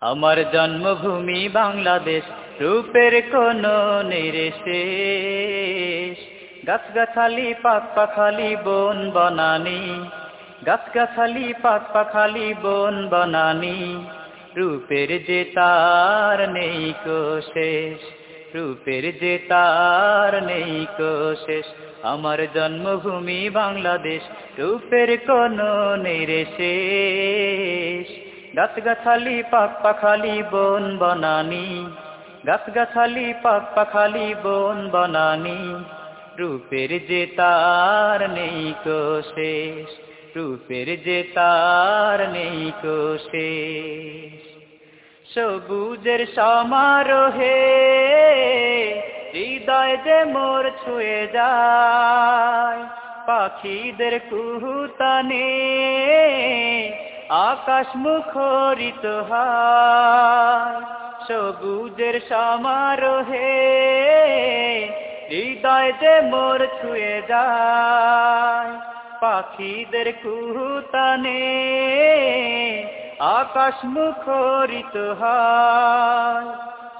আমার জন্মভূমি বাংলাদেশ, রূপের কোন নিরেশেষ গাছগাছালি পাক পাখালি বন বনানি। গাছগাছালি পাক পাখালি বন বনানি। রূপের যে তার নেই কো শেষ। রূপের যে তার নেই কো শেষ। আমার জন্মভূমি বাংলাদেশ, রূপের কোন নিরেশেষ গাছগাছালি পাক পাখালি বন বনানি। গাছগাছালি পাক পাখালি বন বনানি। রূপের যে তার নেই কো রূপের যে তার নেই কো সবুজের সমারোহে হৃদয় যে মোর ছুঁয়ে যায়। পাখিদের কুহুতানে আকাশ মুখরিত হয় সবুজের সমারোহে হৃদয় যে মোর ছুঁয়ে যায়, পাখিদের কুহুতানে আকাশ মুখরিত হয়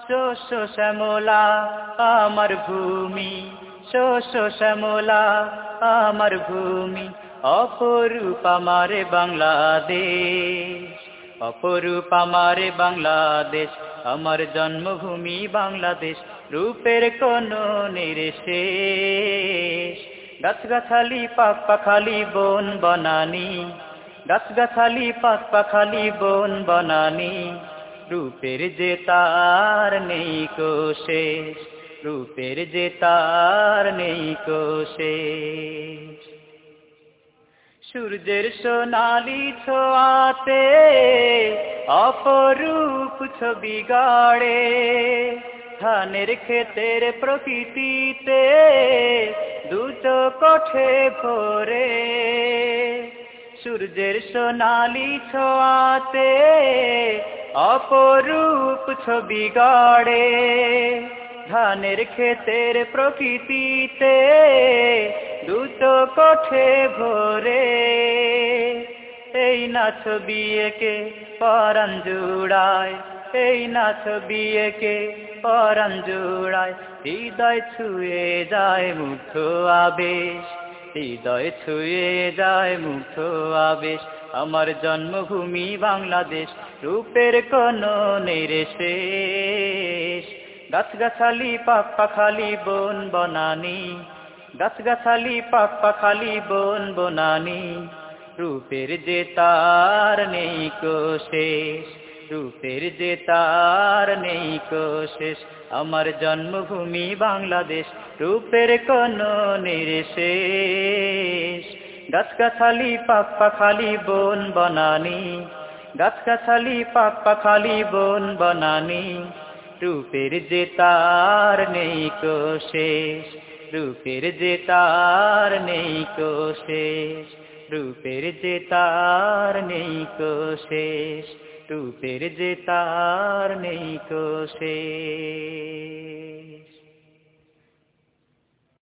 শস্য শ্যামলা, আমার ভূমি, শস্য শ্যামলা, আমার ভূমি অপরূপ আমারে বাংলাদেশ, অপরূপ আমারে বাংলাদেশ, আমার জন্মভূমি বাংলাদেশ, রূপের কোন নিরেশেষ গাছগাছালি পাক পাখালি বন বনানি, গাছগাছালি পাক পাখালি বন বনানি, রূপের যে তার নেই কো শেষ, রূপের যে তার নেই কো শেষ। সূর্যের সোনালি ছোঁয়াতে অপরূপ ছবি গাড়ে। ধানের ক্ষেতের প্রকৃতিতে দুটো কঠে ভরে। সূর্যের সোনালি ছোঁয়াতে অপরূপ ছবি গাড়ে। ধানের ক্ষেতের প্রকৃতিতে দুটো কঠে ভরে। এই না ছবি একে পরাণ জুড়ায়, এই না ছবি একে পরাণ জুড়ায়। হৃদয় ছুঁয়ে যায় মুগ্ধ আবেশ, হৃদয় ছুঁয়ে যায় মুগ্ধ আবেশ। আমার জন্মভূমি বাংলাদেশ, রূপের কোন নিরেশেষ গাছগাছালি, পাক পাখালি, বন বনানি গাছগাছালি পাক পাখালি বন বনানি। রূপের যে তার নেই কো শেষ, রূপের যে তার নেই কো শেষ। আমার জন্মভূমি বাংলাদেশ, রূপের কোন নিরেশেষ গাছগাছালি পাক পাখালি বন বনানি। গাছগাছালি পাক পাখালি বন বনানি। রূপের যে তার নেই কো শেষ রূপের যে তার নেই কো শেষ। রূপের যে তার নেই কো শেষ। রূপের যে তার নেই কো